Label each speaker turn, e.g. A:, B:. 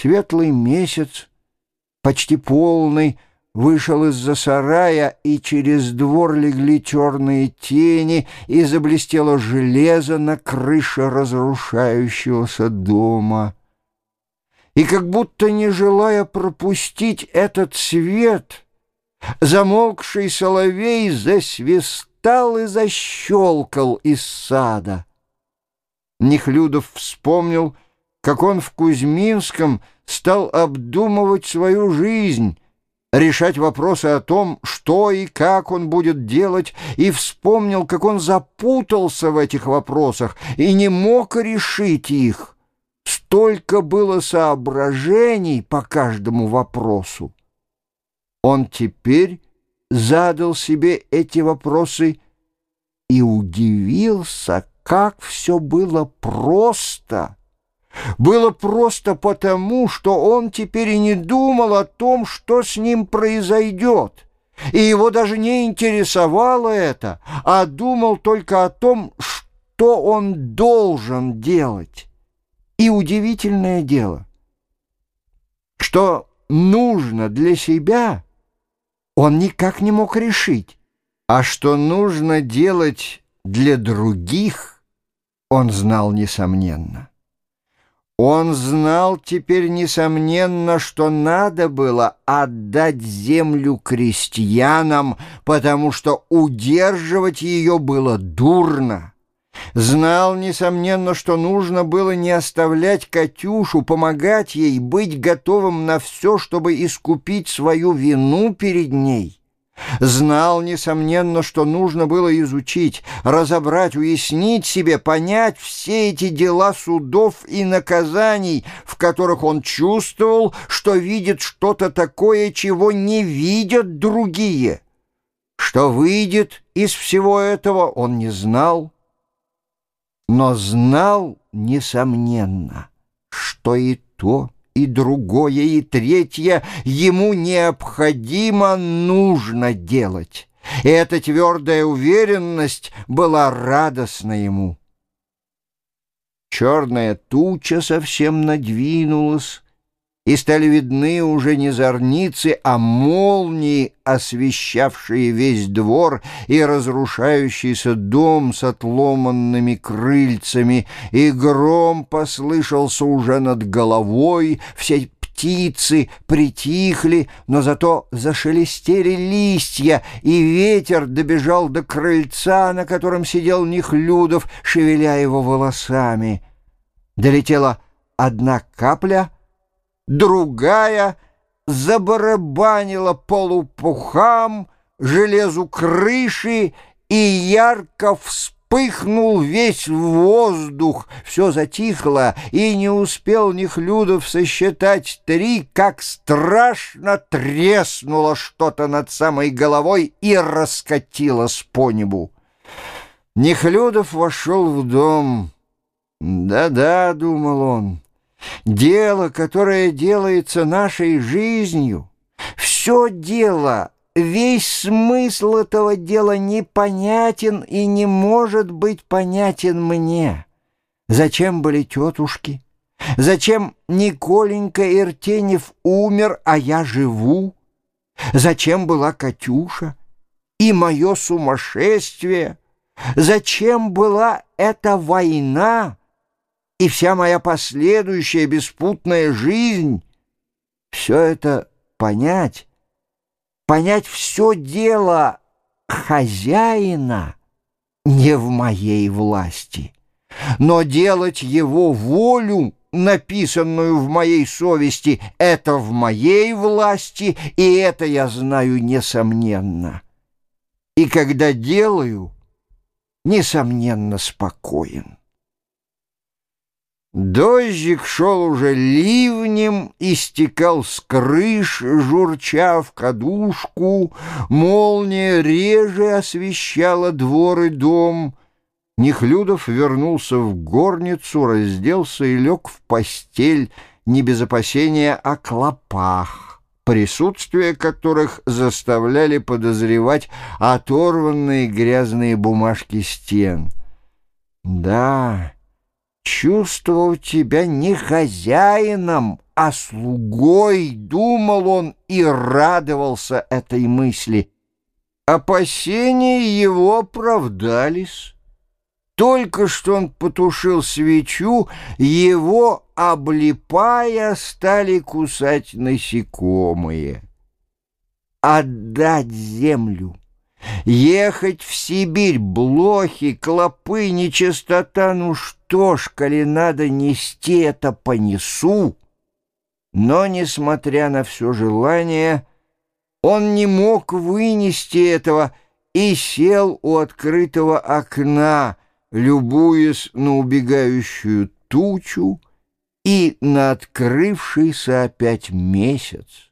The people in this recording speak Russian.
A: Светлый месяц, почти полный, вышел из-за сарая, и через двор легли черные тени, и заблестело железо на крыше разрушающегося дома. И как будто не желая пропустить этот свет, замолкший соловей засвистал и защелкал из сада. Нехлюдов вспомнил, как он в Кузьминском стал обдумывать свою жизнь, решать вопросы о том, что и как он будет делать, и вспомнил, как он запутался в этих вопросах и не мог решить их. Столько было соображений по каждому вопросу. Он теперь задал себе эти вопросы и удивился, как все было просто. Было просто потому, что он теперь и не думал о том, что с ним произойдет. И его даже не интересовало это, а думал только о том, что он должен делать. И удивительное дело, что нужно для себя, он никак не мог решить, а что нужно делать для других, он знал несомненно. Он знал теперь, несомненно, что надо было отдать землю крестьянам, потому что удерживать ее было дурно. Знал, несомненно, что нужно было не оставлять Катюшу, помогать ей, быть готовым на все, чтобы искупить свою вину перед ней. Знал, несомненно, что нужно было изучить, разобрать, уяснить себе, понять все эти дела судов и наказаний, в которых он чувствовал, что видит что-то такое, чего не видят другие. Что выйдет из всего этого, он не знал, но знал, несомненно, что и то, и другое, и третье ему необходимо нужно делать. И эта твердая уверенность была радостна ему. Черная туча совсем надвинулась, и стали видны уже не зорницы, а молнии, освещавшие весь двор и разрушающийся дом с отломанными крыльцами, и гром послышался уже над головой, все птицы притихли, но зато зашелестели листья, и ветер добежал до крыльца, на котором сидел Нехлюдов, шевеля его волосами. Долетела одна капля — другая забарабанила полупухам, железу крыши, и ярко вспыхнул весь воздух. Все затихло, и не успел Нехлюдов сосчитать три, как страшно треснуло что-то над самой головой и раскатилось по небу. Нехлюдов вошел в дом. «Да-да», — думал он, — Дело, которое делается нашей жизнью, все дело, весь смысл этого дела непонятен и не может быть понятен мне. Зачем были тетушки? Зачем Николенька Иртенев умер, а я живу? Зачем была Катюша? И мое сумасшествие? Зачем была эта война? И вся моя последующая беспутная жизнь, все это понять, понять все дело хозяина не в моей власти, но делать его волю, написанную в моей совести, это в моей власти, и это я знаю несомненно. И когда делаю, несомненно спокоен. Дождик шел уже ливнем, истекал с крыш, журча в кадушку, молния реже освещала двор и дом. Нехлюдов вернулся в горницу, разделся и лег в постель, не без опасения о клопах, присутствие которых заставляли подозревать оторванные грязные бумажки стен. Да чувствовал тебя не хозяином, а слугой, думал он и радовался этой мысли. Опасения его оправдались. Только что он потушил свечу, его, облипая, стали кусать насекомые. Отдать землю, ехать в Сибирь, блохи, клопы, нечистота, ну что ж, коли надо нести это, понесу. Но, несмотря на все желание, он не мог вынести этого и сел у открытого окна, любуясь на убегающую тучу и на открывшийся опять месяц.